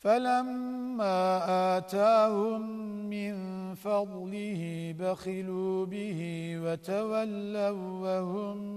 فَلَمَّا آتَاهُمْ مِنْ فَضْلِهِ بَخِلُوا بِهِ وَتَوَلَّوْا وَهُمْ